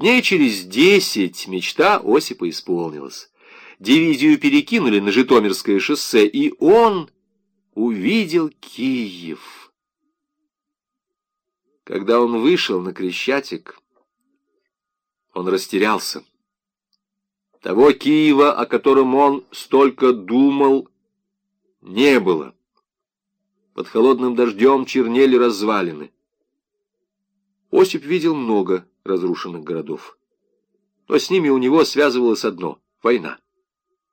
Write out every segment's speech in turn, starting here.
Дней через десять мечта Осипа исполнилась. Дивизию перекинули на Житомирское шоссе, и он увидел Киев. Когда он вышел на Крещатик, он растерялся. Того Киева, о котором он столько думал, не было. Под холодным дождем чернели развалины. Осип видел много разрушенных городов. Но с ними у него связывалось одно — война.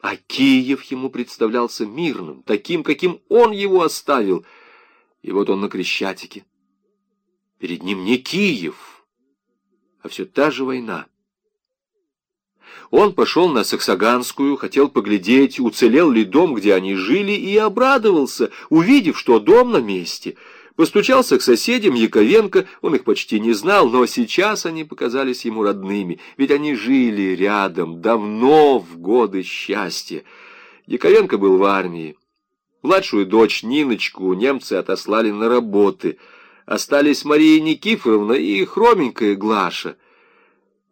А Киев ему представлялся мирным, таким, каким он его оставил. И вот он на Крещатике. Перед ним не Киев, а все та же война. Он пошел на Саксаганскую, хотел поглядеть, уцелел ли дом, где они жили, и обрадовался, увидев, что дом на месте — Постучался к соседям Яковенко, он их почти не знал, но сейчас они показались ему родными, ведь они жили рядом, давно, в годы счастья. Яковенко был в армии. Младшую дочь Ниночку немцы отослали на работы. Остались Мария Никифоровна и хроменькая Глаша.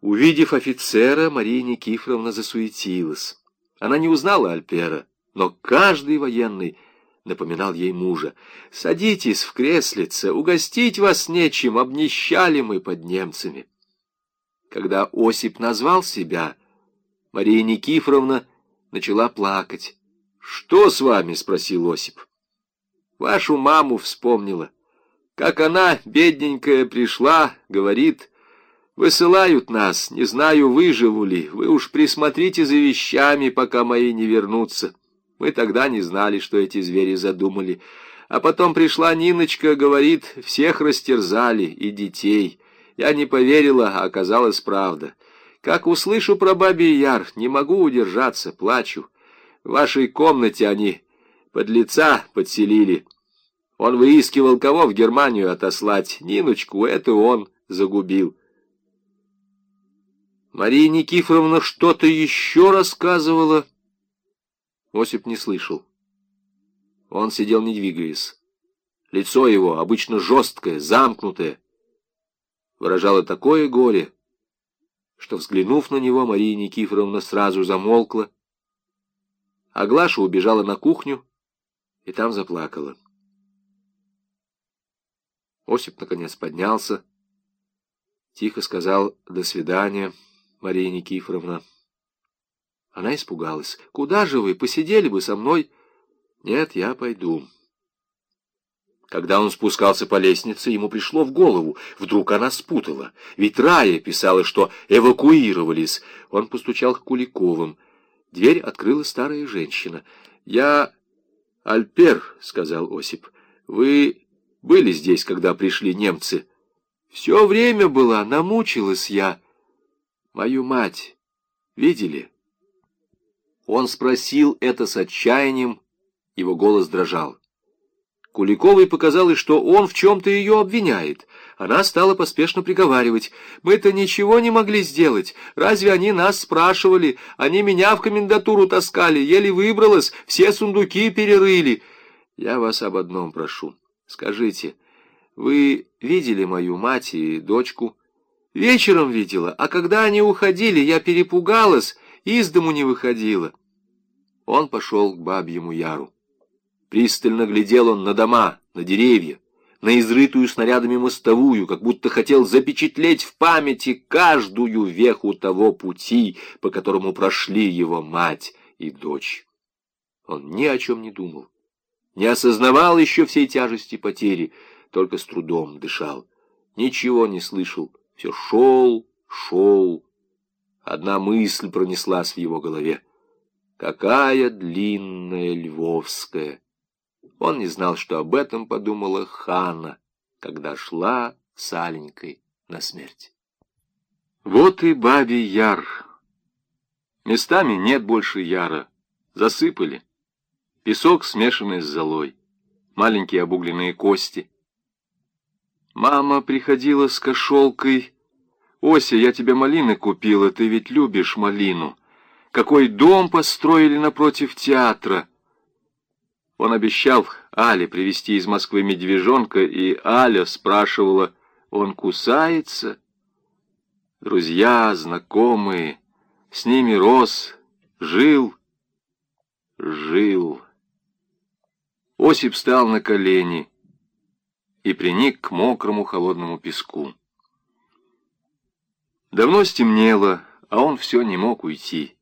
Увидев офицера, Мария Никифоровна засуетилась. Она не узнала Альпера, но каждый военный напоминал ей мужа. «Садитесь в креслице, угостить вас нечем, обнищали мы под немцами». Когда Осип назвал себя, Мария Никифоровна начала плакать. «Что с вами?» — спросил Осип. «Вашу маму вспомнила. Как она, бедненькая, пришла, говорит, высылают нас, не знаю, выживу ли, вы уж присмотрите за вещами, пока мои не вернутся». Мы тогда не знали, что эти звери задумали. А потом пришла Ниночка, говорит, всех растерзали, и детей. Я не поверила, а оказалась правда. Как услышу про Бабий Яр, не могу удержаться, плачу. В вашей комнате они под лица подселили. Он выискивал, кого в Германию отослать. Ниночку, это он загубил. Мария Никифоровна что-то еще рассказывала, Осип не слышал. Он сидел не двигаясь. Лицо его, обычно жесткое, замкнутое, выражало такое горе, что, взглянув на него, Мария Никифоровна сразу замолкла, а Глаша убежала на кухню и там заплакала. Осип, наконец, поднялся, тихо сказал «до свидания, Мария Никифоровна». Она испугалась. «Куда же вы? Посидели бы со мной?» «Нет, я пойду». Когда он спускался по лестнице, ему пришло в голову. Вдруг она спутала. Ведь Рая писала, что эвакуировались. Он постучал к Куликовым. Дверь открыла старая женщина. «Я Альпер», — сказал Осип. «Вы были здесь, когда пришли немцы?» «Все время была, намучилась я. Мою мать видели?» Он спросил это с отчаянием, его голос дрожал. Куликовой показалось, что он в чем-то ее обвиняет. Она стала поспешно приговаривать. «Мы-то ничего не могли сделать. Разве они нас спрашивали? Они меня в комендатуру таскали, еле выбралась, все сундуки перерыли. Я вас об одном прошу. Скажите, вы видели мою мать и дочку?» «Вечером видела, а когда они уходили, я перепугалась» из дому не выходила. Он пошел к бабьему яру. Пристально глядел он на дома, на деревья, на изрытую снарядами мостовую, как будто хотел запечатлеть в памяти каждую веху того пути, по которому прошли его мать и дочь. Он ни о чем не думал, не осознавал еще всей тяжести потери, только с трудом дышал, ничего не слышал, все шел, шел, Одна мысль пронеслась в его голове. Какая длинная львовская! Он не знал, что об этом подумала Хана, когда шла с Аленькой на смерть. Вот и бабий яр. Местами нет больше яра. Засыпали. Песок, смешанный с золой. Маленькие обугленные кости. Мама приходила с кошелкой «Ося, я тебе малины купила, ты ведь любишь малину. Какой дом построили напротив театра!» Он обещал Але привезти из Москвы медвежонка, и Аля спрашивала, «Он кусается?» Друзья, знакомые, с ними рос, жил, жил. Осип встал на колени и приник к мокрому холодному песку. Давно стемнело, а он все не мог уйти.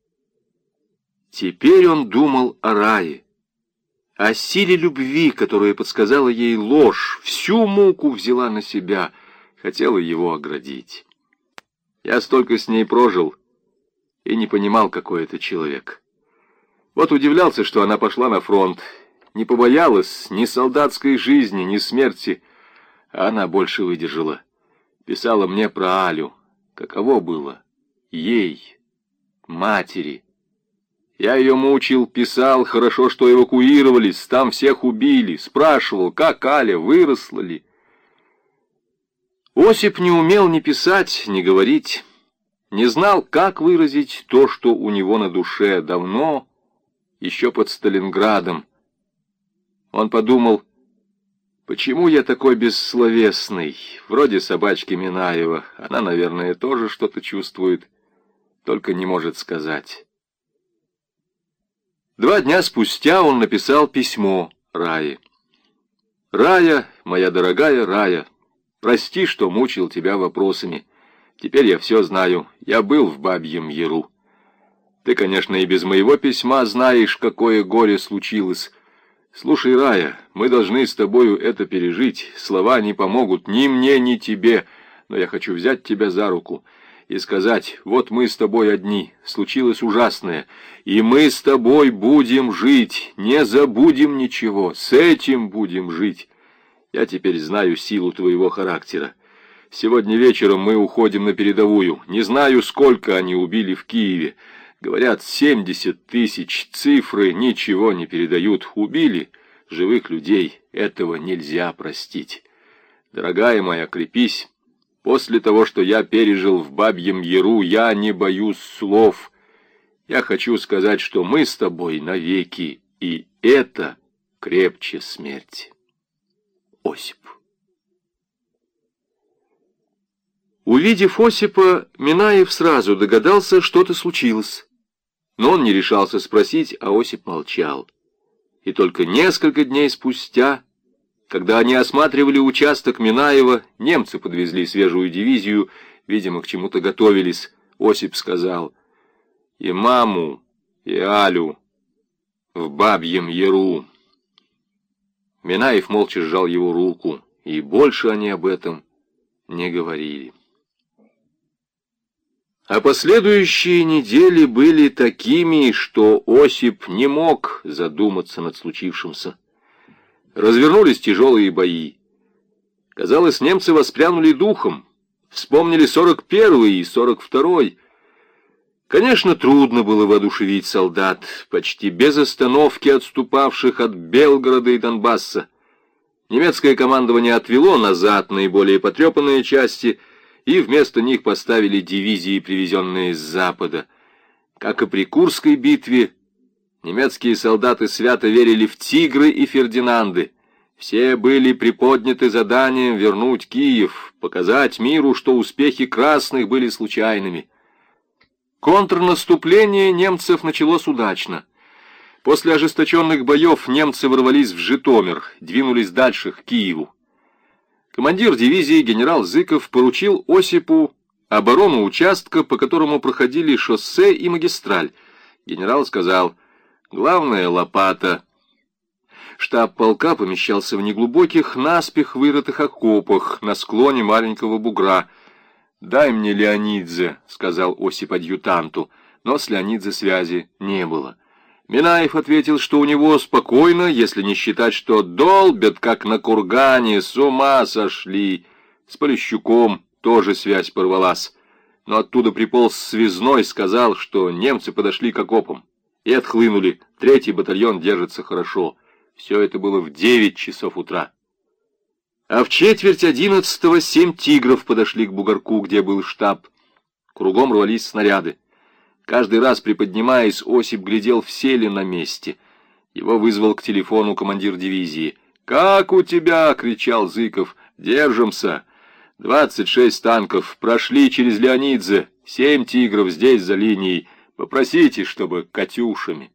Теперь он думал о рае, о силе любви, которая подсказала ей ложь, всю муку взяла на себя, хотела его оградить. Я столько с ней прожил и не понимал, какой это человек. Вот удивлялся, что она пошла на фронт, не побоялась ни солдатской жизни, ни смерти, а она больше выдержала. Писала мне про Алю, Каково было? Ей, матери. Я ее мучил, писал, хорошо, что эвакуировались, там всех убили, спрашивал, как Аля, выросла ли. Осип не умел ни писать, ни говорить, не знал, как выразить то, что у него на душе давно, еще под Сталинградом. Он подумал, Почему я такой бессловесный? Вроде собачки Минаева. Она, наверное, тоже что-то чувствует, только не может сказать. Два дня спустя он написал письмо Рае. «Рая, моя дорогая Рая, прости, что мучил тебя вопросами. Теперь я все знаю. Я был в Бабьем Яру. Ты, конечно, и без моего письма знаешь, какое горе случилось». «Слушай, Рая, мы должны с тобою это пережить. Слова не помогут ни мне, ни тебе, но я хочу взять тебя за руку и сказать, вот мы с тобой одни, случилось ужасное, и мы с тобой будем жить, не забудем ничего, с этим будем жить. Я теперь знаю силу твоего характера. Сегодня вечером мы уходим на передовую. Не знаю, сколько они убили в Киеве». Говорят, 70 тысяч цифры ничего не передают. Убили живых людей. Этого нельзя простить. Дорогая моя, крепись. После того, что я пережил в Бабьем Яру, я не боюсь слов. Я хочу сказать, что мы с тобой навеки, и это крепче смерти. Осип. Увидев Осипа, Минаев сразу догадался, что-то случилось. Но он не решался спросить, а Осип молчал. И только несколько дней спустя, когда они осматривали участок Минаева, немцы подвезли свежую дивизию, видимо, к чему-то готовились. Осип сказал, «И маму, и Алю в бабьем яру». Минаев молча сжал его руку, и больше они об этом не говорили. А последующие недели были такими, что Осип не мог задуматься над случившимся. Развернулись тяжелые бои. Казалось, немцы воспрянули духом, вспомнили 41-й и 42-й. Конечно, трудно было воодушевить солдат, почти без остановки отступавших от Белгорода и Донбасса. Немецкое командование отвело назад наиболее потрепанные части — и вместо них поставили дивизии, привезенные с запада. Как и при Курской битве, немецкие солдаты свято верили в «Тигры» и «Фердинанды». Все были приподняты заданием вернуть Киев, показать миру, что успехи красных были случайными. Контрнаступление немцев началось удачно. После ожесточенных боев немцы ворвались в Житомир, двинулись дальше, к Киеву. Командир дивизии генерал Зыков поручил Осипу оборону участка, по которому проходили шоссе и магистраль. Генерал сказал, главное — лопата. Штаб полка помещался в неглубоких, наспех вырытых окопах на склоне маленького бугра. «Дай мне Леонидзе», — сказал Осип адъютанту, но с Леонидзе связи не было. Минаев ответил, что у него спокойно, если не считать, что долбят, как на кургане, с ума сошли. С Полищуком тоже связь порвалась. Но оттуда приполз связной, сказал, что немцы подошли к окопам и отхлынули. Третий батальон держится хорошо. Все это было в девять часов утра. А в четверть одиннадцатого семь тигров подошли к бугорку, где был штаб. Кругом рвались снаряды. Каждый раз, приподнимаясь, Осип глядел, все ли на месте. Его вызвал к телефону командир дивизии. «Как у тебя?» — кричал Зыков. «Держимся. Двадцать шесть танков прошли через Леонидзе, семь «Тигров» здесь за линией. Попросите, чтобы «Катюшами».